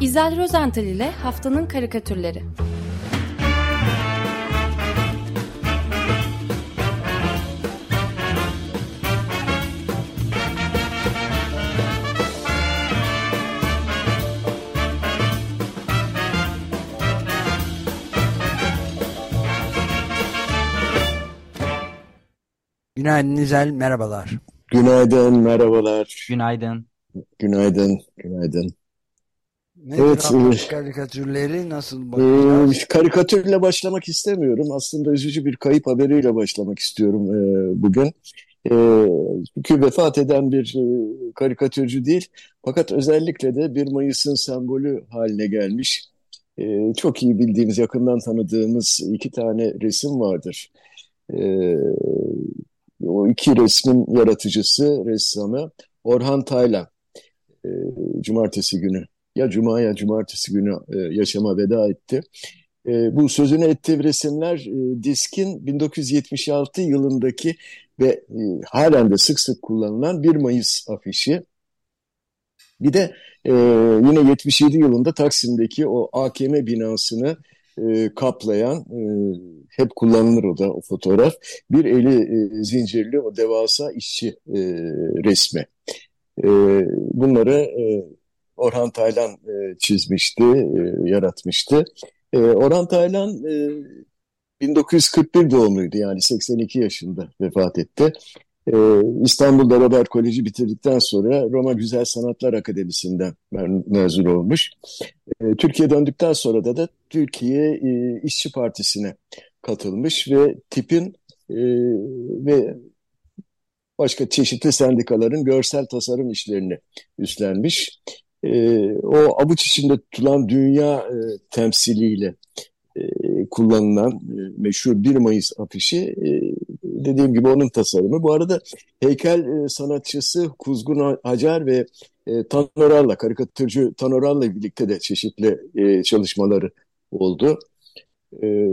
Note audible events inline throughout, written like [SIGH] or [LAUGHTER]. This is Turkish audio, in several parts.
İzel Rozental ile Haftanın Karikatürleri Günaydın İzel, merhabalar. Günaydın, merhabalar. Günaydın. Günaydın, günaydın. Nedir Evet, e, karikatürleri nasıl bakacağız? karikatürle başlamak istemiyorum. Aslında üzücü bir kayıp haberiyle başlamak istiyorum e, bugün. E, çünkü vefat eden bir e, karikatürcü değil, fakat özellikle de 1 Mayıs'ın sembolü haline gelmiş. E, çok iyi bildiğimiz, yakından tanıdığımız iki tane resim vardır. E, o iki resmin yaratıcısı, ressamı Orhan Taylan. E, cumartesi günü, ya cuma ya cumartesi günü e, yaşama veda etti. E, bu sözünü ettiği resimler e, Disk'in 1976 yılındaki ve e, halen de sık sık kullanılan 1 Mayıs afişi. Bir de e, yine 77 yılında Taksim'deki o AKM binasını e, kaplayan, e, hep kullanılır o da o fotoğraf, bir eli e, zincirli o devasa işçi e, resmi. E, bunları e, Orhan Taylan e, çizmişti, e, yaratmıştı. E, Orhan Taylan e, 1941 doğumluydu yani 82 yaşında vefat etti. Ee, İstanbul'da Robert Koleji bitirdikten sonra Roma Güzel Sanatlar Akademisi'nden me- mezun olmuş. Ee, Türkiye döndükten sonra da da Türkiye e, İşçi Partisi'ne katılmış ve tipin e, ve başka çeşitli sendikaların görsel tasarım işlerini üstlenmiş. Ee, o avuç içinde tutulan dünya e, temsiliyle e, kullanılan e, meşhur 1 Mayıs afişi e, dediğim gibi onun tasarımı. Bu arada heykel e, sanatçısı Kuzgun Hacer ve e, Tanoral'la, karikatürcü Tanoral'la birlikte de çeşitli e, çalışmaları oldu. E,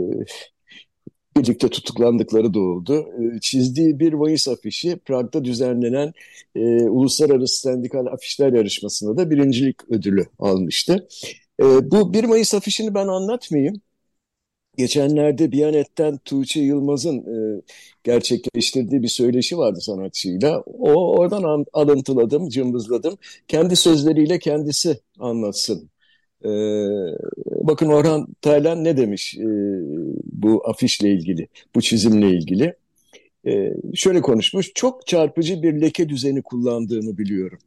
birlikte tutuklandıkları da oldu. E, çizdiği 1 Mayıs afişi Prag'da düzenlenen e, Uluslararası Sendikal Afişler Yarışması'nda da birincilik ödülü almıştı. E, bu 1 Mayıs afişini ben anlatmayayım. Geçenlerde Biyanet'ten Tuğçe Yılmaz'ın e, gerçekleştirdiği bir söyleşi vardı sanatçıyla. O oradan an- alıntıladım, cımbızladım. Kendi sözleriyle kendisi anlatsın. E, bakın Orhan Taylan ne demiş e, bu afişle ilgili, bu çizimle ilgili. E, şöyle konuşmuş, çok çarpıcı bir leke düzeni kullandığımı biliyorum.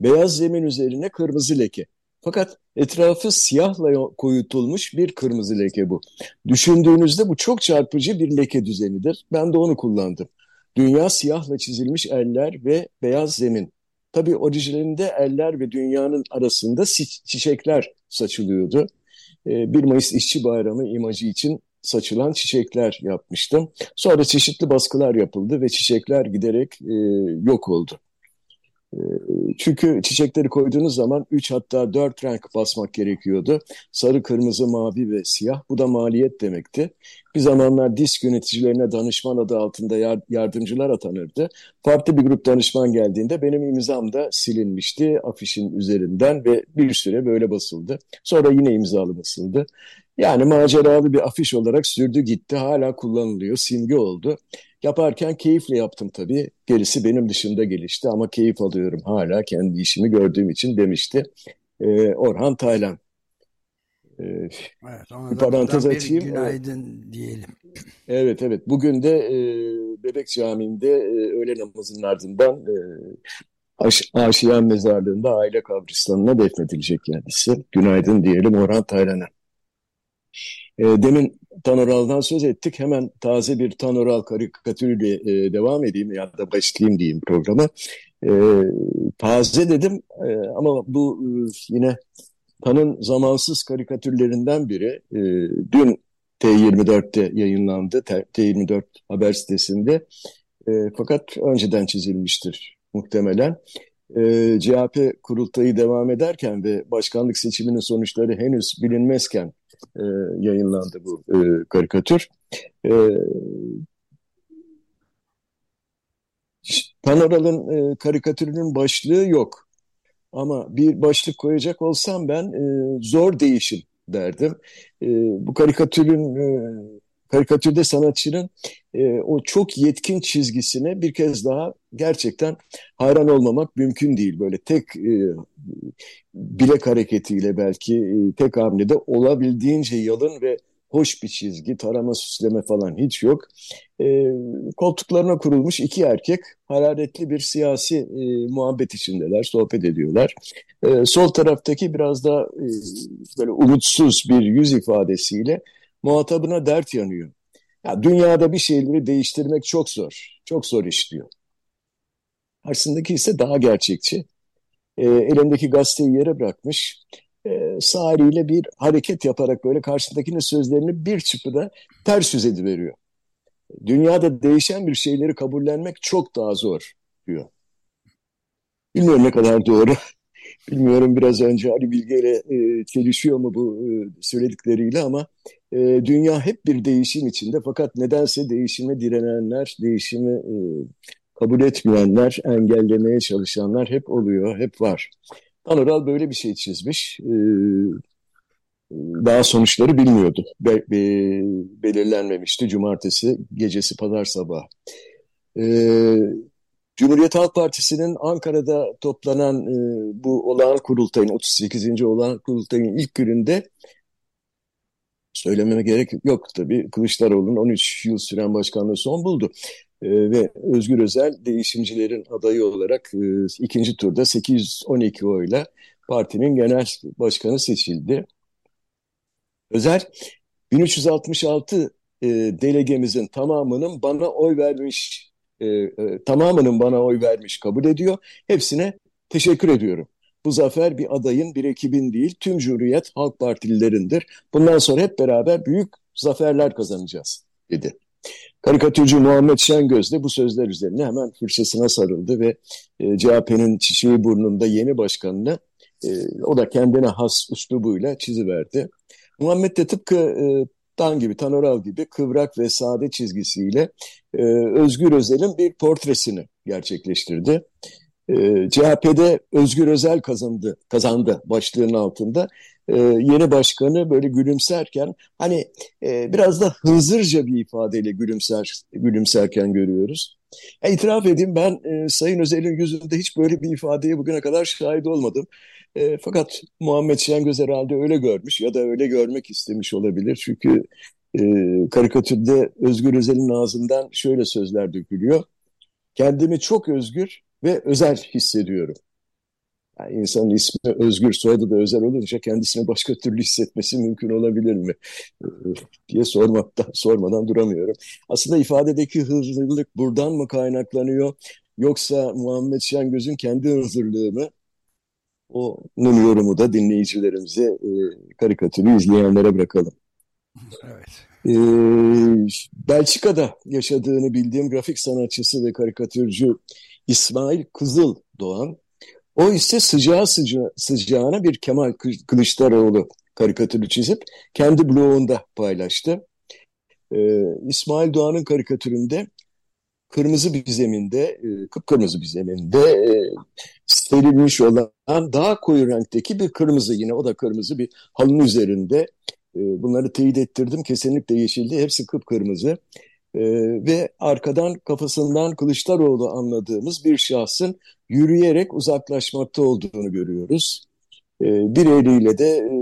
Beyaz zemin üzerine kırmızı leke. Fakat etrafı siyahla koyutulmuş bir kırmızı leke bu. Düşündüğünüzde bu çok çarpıcı bir leke düzenidir. Ben de onu kullandım. Dünya siyahla çizilmiş eller ve beyaz zemin. Tabii orijinalinde eller ve dünyanın arasında çiçekler saçılıyordu. Ee, 1 Mayıs İşçi Bayramı imajı için saçılan çiçekler yapmıştım. Sonra çeşitli baskılar yapıldı ve çiçekler giderek e, yok oldu. E, Çünkü çiçekleri koyduğunuz zaman 3 hatta 4 renk basmak gerekiyordu. Sarı, kırmızı, mavi ve siyah. Bu da maliyet demekti. Bir zamanlar disk yöneticilerine danışman adı altında yar- yardımcılar atanırdı. Farklı bir grup danışman geldiğinde benim imzam da silinmişti afişin üzerinden ve bir süre böyle basıldı. Sonra yine imzalı basıldı. Yani maceralı bir afiş olarak sürdü gitti. Hala kullanılıyor, simge oldu. Yaparken keyifle yaptım tabii. Gerisi benim dışında gelişti ama keyif alıyorum hala kendi işimi gördüğüm için demişti. Ee, Orhan Taylan. Ee, Evet, ona bir parantez açayım. günaydın diyelim. Evet evet bugün de e, Bebek Camii'nde e, öğle namazının ardından e, Aş Aşiyan Mezarlığı'nda aile kabristanına defnedilecek kendisi. Günaydın diyelim Orhan Taylan'a. E, demin Tanoral'dan söz ettik. Hemen taze bir Tanoral karikatürüyle e, devam edeyim ya da başlayayım diyeyim programa. E, taze dedim e, ama bu e, yine Tan'ın zamansız karikatürlerinden biri. Dün T24'te yayınlandı. T- T24 haber sitesinde. Fakat önceden çizilmiştir muhtemelen. CHP kurultayı devam ederken ve başkanlık seçiminin sonuçları henüz bilinmezken e, yayınlandı bu e, karikatür. E, Panoral'ın e, karikatürünün başlığı yok. Ama bir başlık koyacak olsam ben e, zor değişim derdim. E, bu karikatürün e, karikatürde sanatçının e, o çok yetkin çizgisine bir kez daha gerçekten hayran olmamak mümkün değil. Böyle tek e, bilek hareketiyle belki e, tek hamlede olabildiğince yalın ve hoş bir çizgi, tarama süsleme falan hiç yok. E, koltuklarına kurulmuş iki erkek hararetli bir siyasi e, muhabbet içindeler, sohbet ediyorlar. E, sol taraftaki biraz da e, böyle umutsuz bir yüz ifadesiyle muhatabına dert yanıyor. Ya, dünyada bir şeyleri değiştirmek çok zor, çok zor iş diyor. Karşısındaki ise daha gerçekçi. E, elindeki gazeteyi yere bırakmış e, sağ bir hareket yaparak böyle karşısındakinin sözlerini bir çıpıda ters yüz ediveriyor. Dünyada değişen bir şeyleri kabullenmek çok daha zor diyor. Bilmiyorum ne kadar doğru. [LAUGHS] Bilmiyorum biraz önce Ali Bilge ile e, çelişiyor mu bu e, söyledikleriyle ama e, dünya hep bir değişim içinde fakat nedense değişime direnenler, değişimi e, kabul etmeyenler, engellemeye çalışanlar hep oluyor, hep var. Anoral böyle bir şey çizmiş. Ee, daha sonuçları bilmiyordu. Be, be, belirlenmemişti cumartesi gecesi pazar sabahı. Ee, Cumhuriyet Halk Partisi'nin Ankara'da toplanan e, bu olağan kurultayın, 38. olağan kurultayın ilk gününde söylememe gerek yok tabii. Kılıçdaroğlu'nun 13 yıl süren başkanlığı son buldu. E, ve Özgür Özel değişimcilerin adayı olarak e, ikinci turda 812 oyla partinin genel başkanı seçildi. Özel 1366 e, delegemizin tamamının bana oy vermiş, e, e, tamamının bana oy vermiş kabul ediyor. Hepsine teşekkür ediyorum. Bu zafer bir adayın, bir ekibin değil, tüm Cumhuriyet Halk Partililerindir. Bundan sonra hep beraber büyük zaferler kazanacağız, dedi. Karikatürcü Muhammed Şengöz de bu sözler üzerine hemen fırçasına sarıldı ve e, CHP'nin çiçeği burnunda yeni başkanını e, o da kendine has üslubuyla çiziverdi. Muhammed de tıpkı e, Dan gibi, Tanoral gibi kıvrak ve sade çizgisiyle e, Özgür Özel'in bir portresini gerçekleştirdi. E, CHP'de Özgür Özel kazandı, kazandı başlığının altında e, yeni başkanı böyle gülümserken hani e, biraz da hızırca bir ifadeyle gülümser gülümserken görüyoruz. E, itiraf edeyim ben e, Sayın Özel'in yüzünde hiç böyle bir ifadeye bugüne kadar şahit olmadım. E, fakat Muhammed Şengöz herhalde öyle görmüş ya da öyle görmek istemiş olabilir. Çünkü e, karikatürde Özgür Özel'in ağzından şöyle sözler dökülüyor. Kendimi çok özgür ve özel hissediyorum. Yani insanın ismi Özgür, soyadı da özel olunca kendisini başka türlü hissetmesi mümkün olabilir mi diye sormaktan, sormadan duramıyorum. Aslında ifadedeki hızlılık buradan mı kaynaklanıyor yoksa Muhammed Şengöz'ün kendi hızlılığı mı? Onun yorumu da dinleyicilerimize, e, karikatürü izleyenlere bırakalım. Evet. Ee, Belçika'da yaşadığını bildiğim grafik sanatçısı ve karikatürcü İsmail Kızıl Doğan o ise sıcağı sıca sıcağına bir Kemal Kılıçdaroğlu karikatürü çizip kendi blogunda paylaştı. Ee, İsmail Doğan'ın karikatüründe kırmızı bir zeminde, e, kıpkırmızı bir zeminde e, serilmiş olan daha koyu renkteki bir kırmızı yine o da kırmızı bir halının üzerinde. E, bunları teyit ettirdim kesinlikle yeşildi hepsi kıpkırmızı. E, ve arkadan kafasından Kılıçdaroğlu anladığımız bir şahsın yürüyerek uzaklaşmakta olduğunu görüyoruz. E, bir eliyle de e,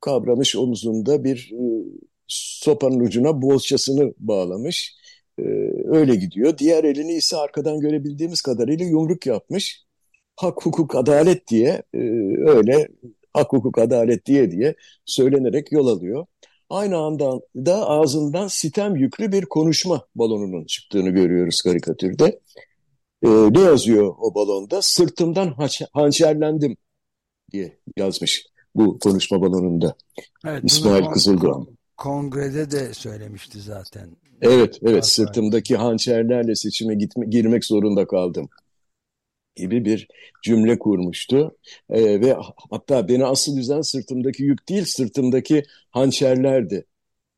kavramış omuzunda bir e, sopanın ucuna boğazçasını bağlamış. E, öyle gidiyor. Diğer elini ise arkadan görebildiğimiz kadarıyla yumruk yapmış. Hak, hukuk, adalet diye e, öyle hak, hukuk, adalet diye diye söylenerek yol alıyor. Aynı anda da ağzından sitem yüklü bir konuşma balonunun çıktığını görüyoruz karikatürde. Ee, ne yazıyor o balonda? Sırtımdan hançerlendim diye yazmış bu konuşma balonunda. Evet, İsmail Kızıldoğan. Kongrede de söylemişti zaten. Evet, evet. Sırtımdaki hançerlerle seçime gitme, girmek zorunda kaldım gibi bir cümle kurmuştu. E, ve hatta beni asıl üzen sırtımdaki yük değil, sırtımdaki hançerlerdi.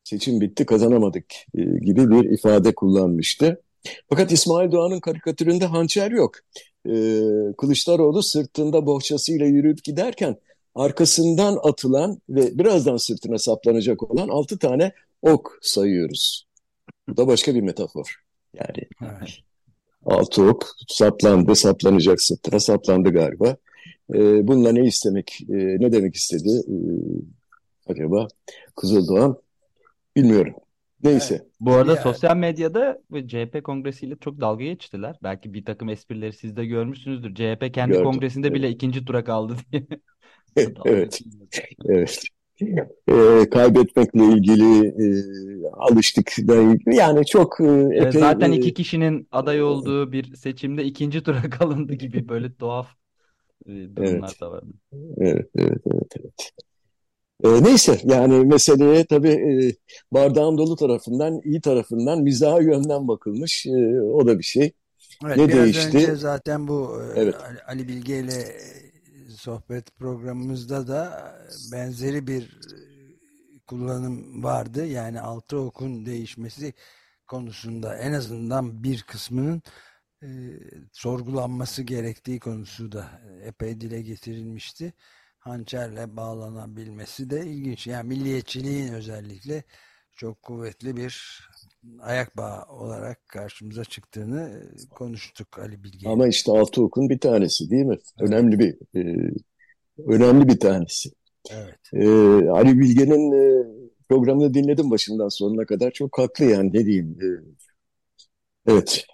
Seçim bitti, kazanamadık e, gibi bir ifade kullanmıştı. Fakat İsmail Doğan'ın karikatüründe hançer yok. e, Kılıçdaroğlu sırtında bohçasıyla yürüyüp giderken arkasından atılan ve birazdan sırtına saplanacak olan altı tane ok sayıyoruz. Bu da başka bir metafor. Yani evet. Altı ok saplandı, saplanacak sırtına saplandı galiba. E, bununla ne istemek, e, ne demek istedi e, acaba Kızıldoğan bilmiyorum. Neyse. Evet. Bu arada ya. sosyal medyada CHP kongresiyle çok dalga geçtiler. Belki bir takım esprileri siz de görmüşsünüzdür. CHP kendi Gördüm. kongresinde evet. bile ikinci tura kaldı diye. [LAUGHS] evet. evet. E, kaybetmekle ilgili e, alıştık yani çok e, epey, zaten iki kişinin aday olduğu bir seçimde ikinci tura [LAUGHS] kalındı gibi böyle tuhaf e, durumlar evet. da var. Evet, evet, evet, evet. E, neyse yani meseleye tabii e, bardağın dolu tarafından, iyi tarafından, mizaha yönden bakılmış. E, o da bir şey. Evet, ne biraz değişti? önce zaten bu e, evet. Ali Bilge ile e, sohbet programımızda da benzeri bir e, kullanım vardı. Yani altı okun değişmesi konusunda en azından bir kısmının e, sorgulanması gerektiği konusu da epey dile getirilmişti hançerle bağlanabilmesi de ilginç. Yani milliyetçiliğin özellikle çok kuvvetli bir ayak bağı olarak karşımıza çıktığını konuştuk Ali Bilge. Ama işte Altıok'un bir tanesi değil mi? Evet. Önemli bir e, önemli bir tanesi. Evet. E, Ali Bilge'nin e, programını dinledim başından sonuna kadar. Çok haklı yani ne diyeyim. E, evet.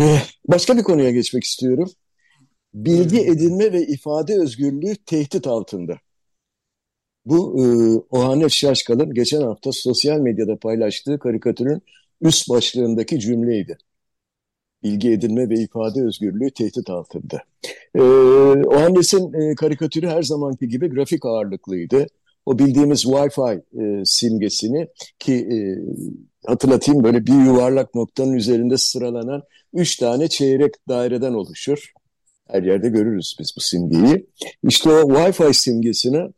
E, başka bir konuya geçmek istiyorum bilgi edinme ve ifade özgürlüğü tehdit altında. Bu e, Ohanet Şaşkal'ın geçen hafta sosyal medyada paylaştığı karikatürün üst başlığındaki cümleydi. Bilgi edinme ve ifade özgürlüğü tehdit altında. E, Ohannes'in e, karikatürü her zamanki gibi grafik ağırlıklıydı. O bildiğimiz Wi-Fi e, simgesini ki e, hatırlatayım böyle bir yuvarlak noktanın üzerinde sıralanan üç tane çeyrek daireden oluşur. Her yerde görürüz biz bu simgeyi. İşte o Wi-Fi simgesini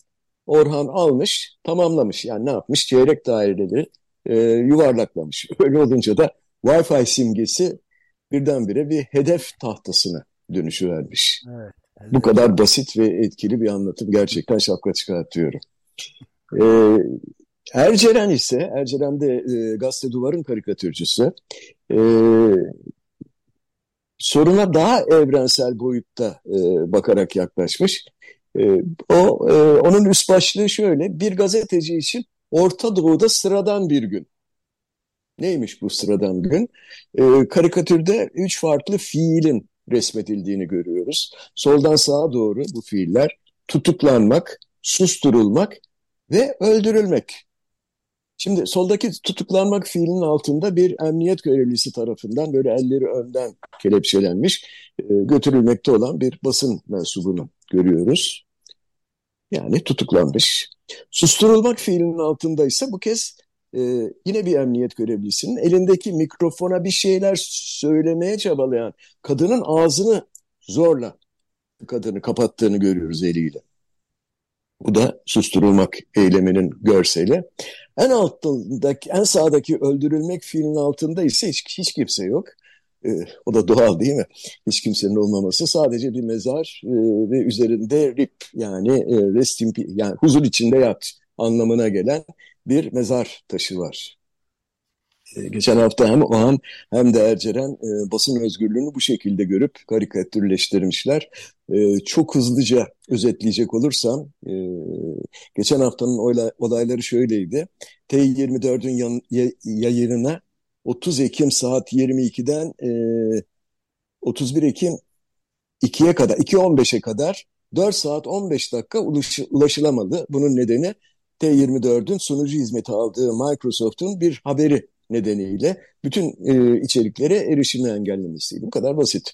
Orhan almış, tamamlamış. Yani ne yapmış? Çeyrek daireleri e, yuvarlaklamış. [LAUGHS] Öyle olunca da Wi-Fi simgesi birdenbire bir hedef tahtasına dönüşüvermiş. Evet, evet. Bu kadar basit ve etkili bir anlatım gerçekten şapka çıkartıyorum. Ee, Erceren ise, Erceren de e, Gazete Duvar'ın karikatürcüsü. E, soruna daha evrensel boyutta e, bakarak yaklaşmış. E, o e, onun üst başlığı şöyle: bir gazeteci için Orta Doğu'da sıradan bir gün. Neymiş bu sıradan gün? E, karikatürde üç farklı fiilin resmedildiğini görüyoruz. Soldan sağa doğru bu fiiller tutuklanmak, susturulmak ve öldürülmek. Şimdi soldaki tutuklanmak fiilinin altında bir emniyet görevlisi tarafından böyle elleri önden kelepçelenmiş e, götürülmekte olan bir basın mensubunu görüyoruz. Yani tutuklanmış. Susturulmak fiilinin altında ise bu kez e, yine bir emniyet görevlisinin elindeki mikrofona bir şeyler söylemeye çabalayan kadının ağzını zorla kadını kapattığını görüyoruz eliyle. Bu da susturulmak eyleminin görseli. En altındaki, en sağdaki öldürülmek fiilinin altında ise hiç, hiç kimse yok. E, o da doğal değil mi? Hiç kimsenin olmaması. Sadece bir mezar e, ve üzerinde rip yani e, rest in yani huzur içinde yat anlamına gelen bir mezar taşı var. E, geçen hafta hem Oğan hem de Erceren e, basın özgürlüğünü bu şekilde görüp karikatürleştirmişler. E, çok hızlıca özetleyecek olursam, e, geçen haftanın olayları şöyleydi. T24'ün yayınına 30 Ekim saat 22'den e, 31 Ekim 2'ye kadar, 2.15'e kadar 4 saat 15 dakika ulaşılamadı. Bunun nedeni T24'ün sunucu hizmeti aldığı Microsoft'un bir haberi nedeniyle bütün e, içeriklere erişimi engellemesiydi. Bu kadar basit.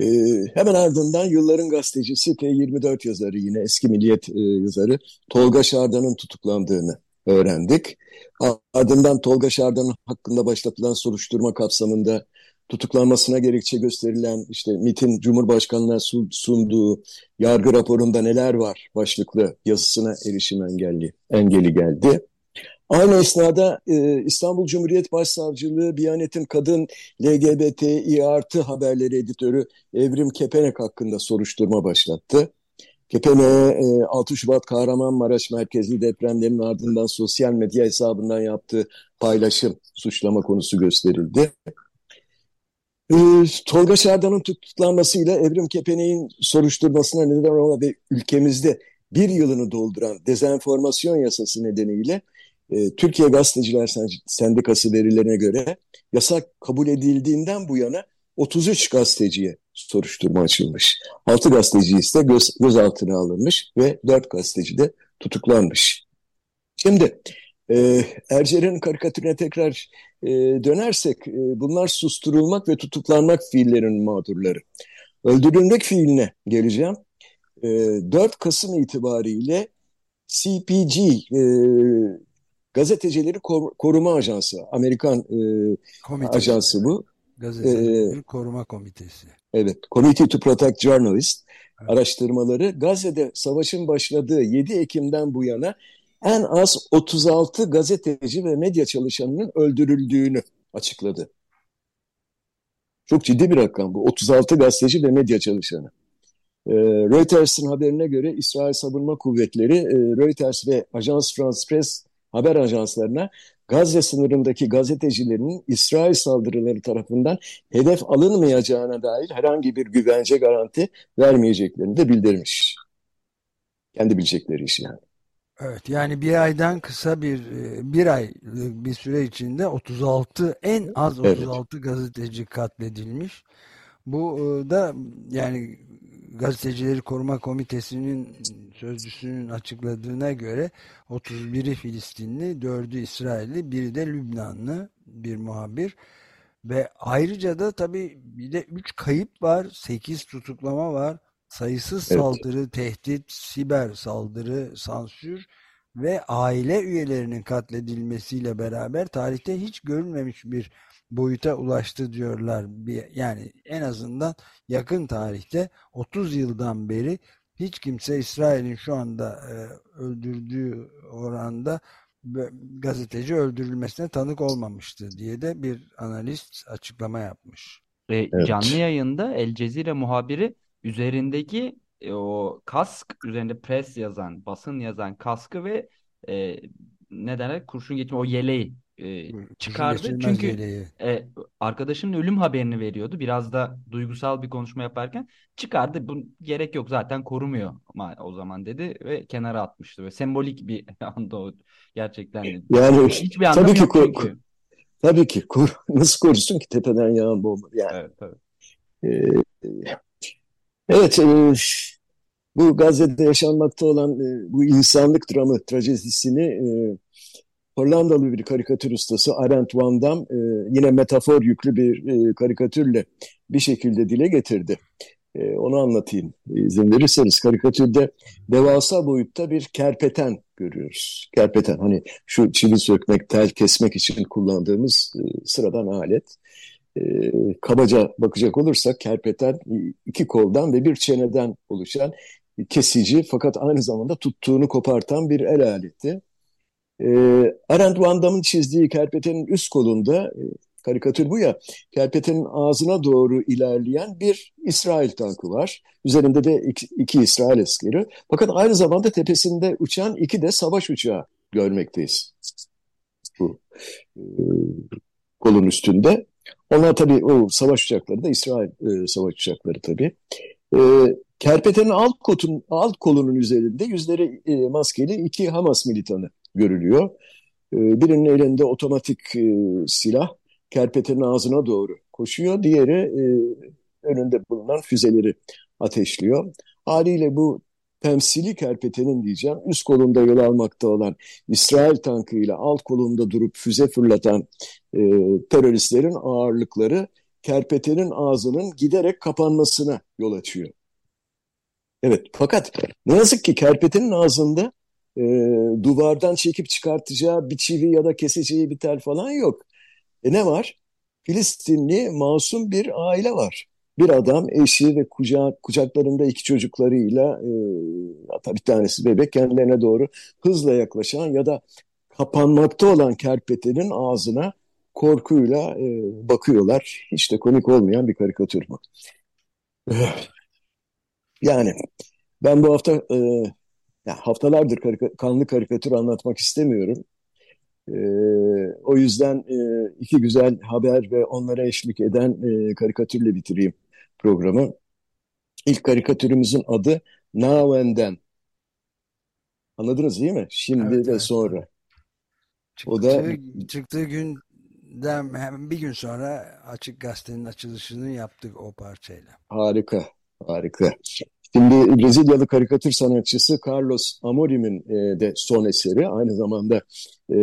E, hemen ardından yılların gazetecisi T24 yazarı yine eski milliyet e, yazarı Tolga Şardan'ın tutuklandığını öğrendik. Ardından Tolga Şardan hakkında başlatılan soruşturma kapsamında tutuklanmasına gerekçe gösterilen işte MIT'in Cumhurbaşkanı'na sunduğu yargı raporunda neler var başlıklı yazısına erişim engelli, engeli geldi. Aynı esnada e, İstanbul Cumhuriyet Başsavcılığı Biyanet'in kadın LGBTİ artı haberleri editörü Evrim Kepenek hakkında soruşturma başlattı. Kepenek'e e, 6 Şubat Kahramanmaraş merkezli depremlerin ardından sosyal medya hesabından yaptığı paylaşım suçlama konusu gösterildi. E, Tolga Şerdan'ın tutuklanmasıyla Evrim Kepenek'in soruşturmasına neden olan ve ülkemizde bir yılını dolduran dezenformasyon yasası nedeniyle e, Türkiye Gazeteciler Sendikası verilerine göre yasak kabul edildiğinden bu yana 33 gazeteciye soruşturma açılmış. 6 gazeteci ise göz, gözaltına alınmış ve 4 gazeteci de tutuklanmış. Şimdi e, Ercer'in karikatürüne tekrar e, dönersek e, bunlar susturulmak ve tutuklanmak fiillerin mağdurları. Öldürülmek fiiline geleceğim. E, 4 Kasım itibariyle CPG e, Gazetecileri Koruma Ajansı, Amerikan e, ajansı bu. Gazetecileri ee, Koruma Komitesi. Evet, Committee to Protect Journalists evet. araştırmaları Gazze'de savaşın başladığı 7 Ekim'den bu yana en az 36 gazeteci ve medya çalışanının öldürüldüğünü açıkladı. Çok ciddi bir rakam bu. 36 gazeteci ve medya çalışanı. E, Reuters'ın haberine göre İsrail Savunma Kuvvetleri e, Reuters ve Ajans France Press haber ajanslarına Gazze sınırındaki gazetecilerin İsrail saldırıları tarafından hedef alınmayacağına dair herhangi bir güvence garanti vermeyeceklerini de bildirmiş. Kendi bilecekleri iş yani. Evet yani bir aydan kısa bir e, bir ay bir süre içinde 36 en az 36 evet. gazeteci katledilmiş. Bu e, da yani Gazetecileri Koruma Komitesi'nin sözcüsünün açıkladığına göre 31'i Filistinli, 4'ü İsrailli, biri de Lübnanlı bir muhabir. Ve ayrıca da tabii bir de 3 kayıp var, 8 tutuklama var. Sayısız evet. saldırı, tehdit, siber saldırı, sansür ve aile üyelerinin katledilmesiyle beraber tarihte hiç görülmemiş bir boyuta ulaştı diyorlar. Yani en azından yakın tarihte 30 yıldan beri hiç kimse İsrail'in şu anda e, öldürdüğü oranda gazeteci öldürülmesine tanık olmamıştı diye de bir analist açıklama yapmış. E, evet. Canlı yayında El Cezire muhabiri üzerindeki e, o kask üzerinde pres yazan, basın yazan kaskı ve e, ne derler kurşun geçme o yeleği e, çıkardı. Çünkü e, arkadaşının ölüm haberini veriyordu. Biraz da duygusal bir konuşma yaparken çıkardı. Bu gerek yok zaten korumuyor ama o zaman dedi ve kenara atmıştı. Ve sembolik bir [LAUGHS] anda o gerçekten. Yani hiçbir anlamı tabii ki yok çünkü. Tabii ki kur, [LAUGHS] nasıl korusun ki tepeden yağan bomba yani. Evet, tabii. Ee, evet e, bu Gazze'de yaşanmakta olan e, bu insanlık dramı, trajedisini e, Hollandalı bir karikatür ustası Arendt Van Dam e, yine metafor yüklü bir e, karikatürle bir şekilde dile getirdi. E, onu anlatayım izin verirseniz. Karikatürde devasa boyutta bir kerpeten görüyoruz. Kerpeten hani şu çivi sökmek, tel kesmek için kullandığımız e, sıradan alet. E, kabaca bakacak olursak kerpeten iki koldan ve bir çeneden oluşan kesici fakat aynı zamanda tuttuğunu kopartan bir el aleti. E, Van çizdiği kerpetenin üst kolunda, e, karikatür bu ya, kerpetenin ağzına doğru ilerleyen bir İsrail tankı var. Üzerinde de iki, iki İsrail askeri. Fakat aynı zamanda tepesinde uçan iki de savaş uçağı görmekteyiz. Bu e, kolun üstünde. Onlar tabii o savaş uçakları da İsrail e, savaş uçakları tabii. E, kerpetenin alt, kotun, alt kolunun üzerinde yüzleri e, maskeli iki Hamas militanı görülüyor. Ee, birinin elinde otomatik e, silah kerpetenin ağzına doğru koşuyor. Diğeri e, önünde bulunan füzeleri ateşliyor. Haliyle bu temsili kerpetenin diyeceğim üst kolunda yol almakta olan İsrail tankıyla alt kolunda durup füze fırlatan e, teröristlerin ağırlıkları kerpetenin ağzının giderek kapanmasına yol açıyor. Evet fakat ne yazık ki kerpetenin ağzında e, duvardan çekip çıkartacağı bir çivi ya da keseceği bir tel falan yok. E ne var? Filistinli masum bir aile var. Bir adam eşi ve kucak, kucaklarında iki çocuklarıyla e, hatta bir tanesi bebek kendilerine doğru hızla yaklaşan ya da kapanmakta olan kerpetenin ağzına korkuyla e, bakıyorlar. Hiç de komik olmayan bir karikatür bu. Yani ben bu hafta e, ya haftalardır karika, kanlı karikatür anlatmak istemiyorum. E, o yüzden e, iki güzel haber ve onlara eşlik eden e, karikatürle bitireyim programı. İlk karikatürümüzün adı Now and Then. Anladınız değil mi? Şimdi evet, ve evet. sonra. Çıktığı, o da çıktığı günden hem bir gün sonra Açık Gazete'nin açılışını yaptık o parçayla. Harika, harika. Şimdi Brezilyalı karikatür sanatçısı Carlos Amorim'in e, de son eseri. Aynı zamanda e,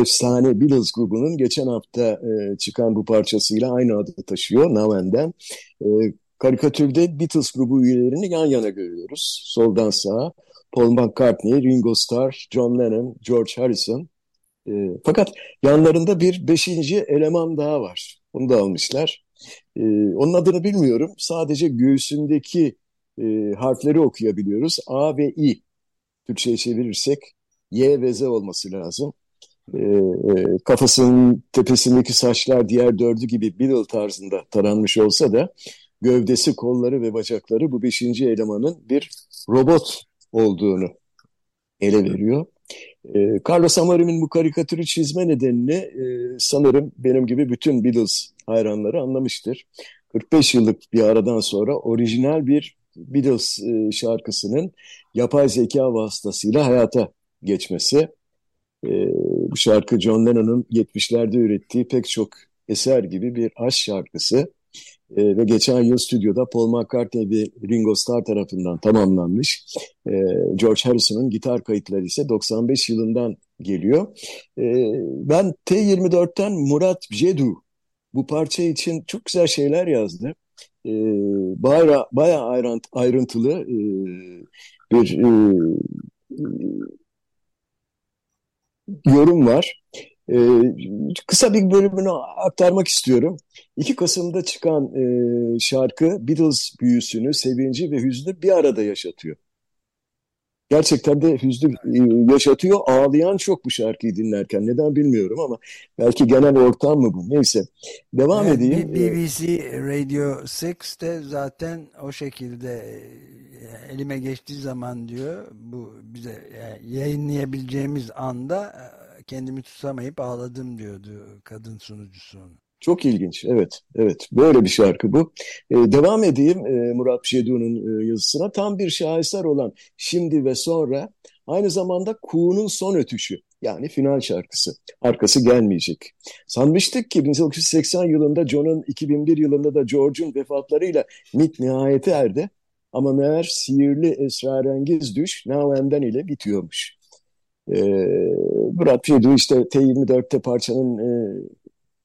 efsane Beatles grubunun geçen hafta e, çıkan bu parçasıyla aynı adı taşıyor Naven'den. E, karikatürde Beatles grubu üyelerini yan yana görüyoruz. Soldan sağa Paul McCartney, Ringo Starr, John Lennon, George Harrison. E, fakat yanlarında bir beşinci eleman daha var. Onu da almışlar. E, onun adını bilmiyorum. Sadece göğsündeki e, harfleri okuyabiliyoruz. A ve I. Türkçe'ye çevirirsek Y ve Z olması lazım. E, e, kafasının tepesindeki saçlar diğer dördü gibi Beatle tarzında taranmış olsa da gövdesi, kolları ve bacakları bu beşinci elemanın bir robot olduğunu ele veriyor. E, Carlos Amarim'in bu karikatürü çizme nedenini e, sanırım benim gibi bütün Beatles hayranları anlamıştır. 45 yıllık bir aradan sonra orijinal bir Beatles e, şarkısının yapay zeka vasıtasıyla hayata geçmesi. E, bu şarkı John Lennon'ın 70'lerde ürettiği pek çok eser gibi bir aşk şarkısı. E, ve geçen yıl stüdyoda Paul McCartney ve Ringo Starr tarafından tamamlanmış. George Harrison'ın gitar kayıtları ise 95 yılından geliyor. Ben T24'ten Murat Jedu bu parça için çok güzel şeyler yazdı e, baya, baya ayrıntılı e, bir e, yorum var. E, kısa bir bölümünü aktarmak istiyorum. 2 Kasım'da çıkan e, şarkı Beatles büyüsünü, sevinci ve hüznü bir arada yaşatıyor gerçekten de hüznü e, yaşatıyor. Ağlayan çok bu şarkıyı dinlerken. Neden bilmiyorum ama belki genel ortam mı bu? Neyse. Devam evet, edeyim. BBC Radio 6 de zaten o şekilde e, elime geçtiği zaman diyor bu bize e, yayınlayabileceğimiz anda kendimi tutamayıp ağladım diyordu kadın sunucusu onu. Çok ilginç. Evet, evet. Böyle bir şarkı bu. Ee, devam edeyim e, Murat Şedu'nun e, yazısına. Tam bir şaheser olan Şimdi ve Sonra aynı zamanda Kuğu'nun son ötüşü. Yani final şarkısı. Arkası gelmeyecek. Sanmıştık ki 1980 yılında John'un 2001 yılında da George'un vefatlarıyla mit nihayete erdi. Ama meğer sihirli esrarengiz düş Now ile bitiyormuş. Ee, Murat Şedu işte T24'te parçanın e,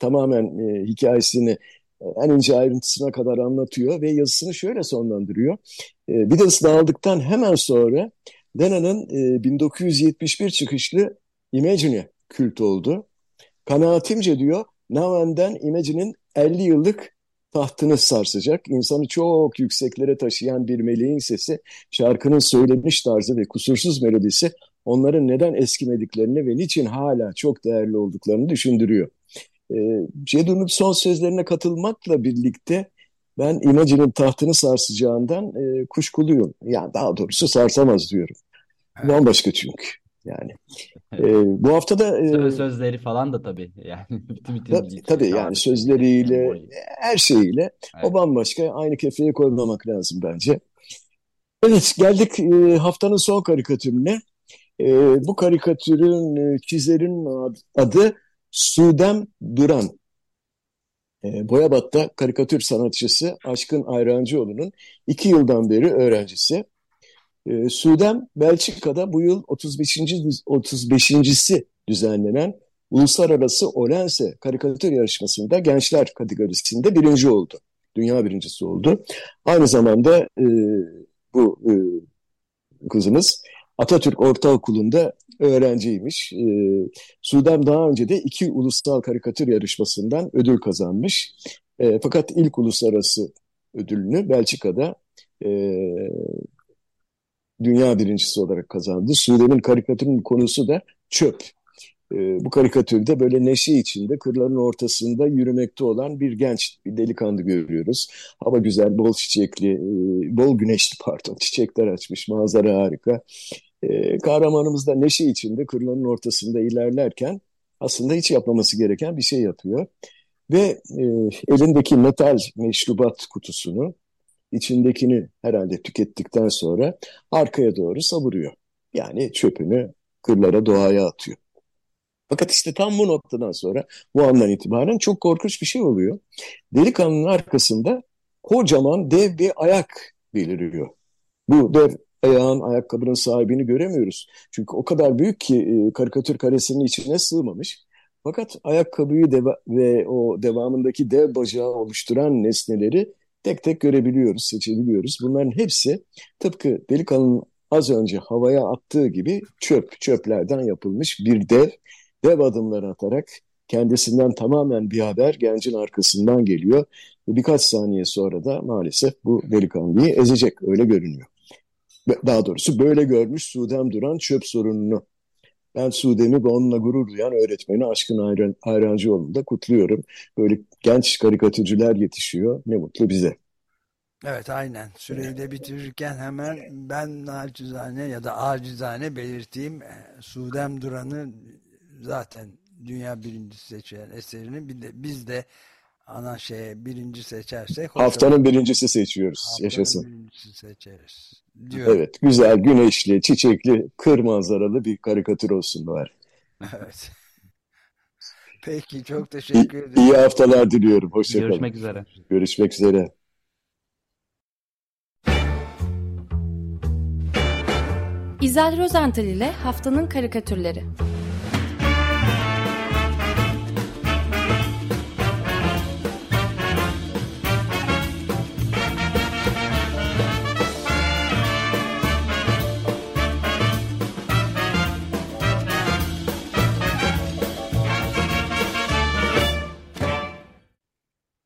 tamamen e, hikayesini e, en ince ayrıntısına kadar anlatıyor ve yazısını şöyle sonlandırıyor. E, Beatles dağıldıktan hemen sonra Lennon'ın e, 1971 çıkışlı Imagine kült oldu. Kanaatimce diyor Now and Then Imagine'in 50 yıllık tahtını sarsacak. İnsanı çok yükseklere taşıyan bir meleğin sesi, şarkının söylemiş tarzı ve kusursuz melodisi onların neden eskimediklerini ve niçin hala çok değerli olduklarını düşündürüyor. E, Cedun'un son sözlerine katılmakla birlikte ben Imagine'in tahtını sarsacağından e, kuşkuluyum. Yani daha doğrusu sarsamaz diyorum. Evet. Bambaşka çünkü. Yani e, bu hafta da e, sözleri falan da tabii yani [LAUGHS] bütün bütün da, tabii yani sözleriyle her şeyiyle evet. o bambaşka aynı kefeye koymamak lazım bence. Evet geldik e, haftanın son karikatürüne. E, bu karikatürün e, çizerin adı Sudem Duran. E, Boyabat'ta karikatür sanatçısı Aşkın Ayrancıoğlu'nun iki yıldan beri öğrencisi. E, Sudem Belçika'da bu yıl 35. 35.si düzenlenen Uluslararası Olense karikatür yarışmasında gençler kategorisinde birinci oldu. Dünya birincisi oldu. Aynı zamanda e, bu e, kızımız Atatürk Ortaokulu'nda öğrenciymiş. E, Sudan daha önce de iki ulusal karikatür yarışmasından ödül kazanmış. E, fakat ilk uluslararası ödülünü Belçika'da e, dünya birincisi olarak kazandı. Sudan'ın karikatürün konusu da çöp. bu karikatürde böyle neşe içinde kırların ortasında yürümekte olan bir genç bir delikanlı görüyoruz. Hava güzel, bol çiçekli, bol güneşli pardon [LAUGHS] çiçekler açmış, manzara harika. Kahramanımız da neşe içinde kırların ortasında ilerlerken aslında hiç yapmaması gereken bir şey yapıyor. Ve elindeki metal meşrubat kutusunu içindekini herhalde tükettikten sonra arkaya doğru savuruyor. Yani çöpünü kırlara doğaya atıyor. Fakat işte tam bu noktadan sonra bu andan itibaren çok korkunç bir şey oluyor. Delikanlının arkasında kocaman dev bir ayak beliriyor. Bu dev ayağın ayakkabının sahibini göremiyoruz. Çünkü o kadar büyük ki e, karikatür karesinin içine sığmamış. Fakat ayakkabıyı ve o devamındaki dev bacağı oluşturan nesneleri tek tek görebiliyoruz, seçebiliyoruz. Bunların hepsi tıpkı delikanlının az önce havaya attığı gibi çöp, çöplerden yapılmış bir dev, dev adımları atarak kendisinden tamamen bir haber gencin arkasından geliyor. Birkaç saniye sonra da maalesef bu delikanlıyı ezecek, öyle görünüyor. Daha doğrusu böyle görmüş Sudem Duran çöp sorununu. Ben Sudem'i ve onunla gurur duyan öğretmeni Aşkın Ayran, Ayrancıoğlu'nda kutluyorum. Böyle genç karikatürcüler yetişiyor. Ne mutlu bize. Evet aynen. Süreyi de bitirirken hemen ben acizane ya da acizane belirteyim. E, Sudem Duran'ı zaten dünya birincisi seçen eserini bir de, biz de ana şeye birinci seçersek haftanın birincisi seçiyoruz. Haftanın Yaşasın. birincisi seçeriz. Diyorum. Evet, güzel, güneşli, çiçekli, kır manzaralı bir karikatür olsun var. Evet. [LAUGHS] Peki, çok teşekkür ederim. İyi haftalar diliyorum. Hoşçakalın. Görüşmek üzere. Görüşmek üzere. İzel Rozental ile Haftanın Karikatürleri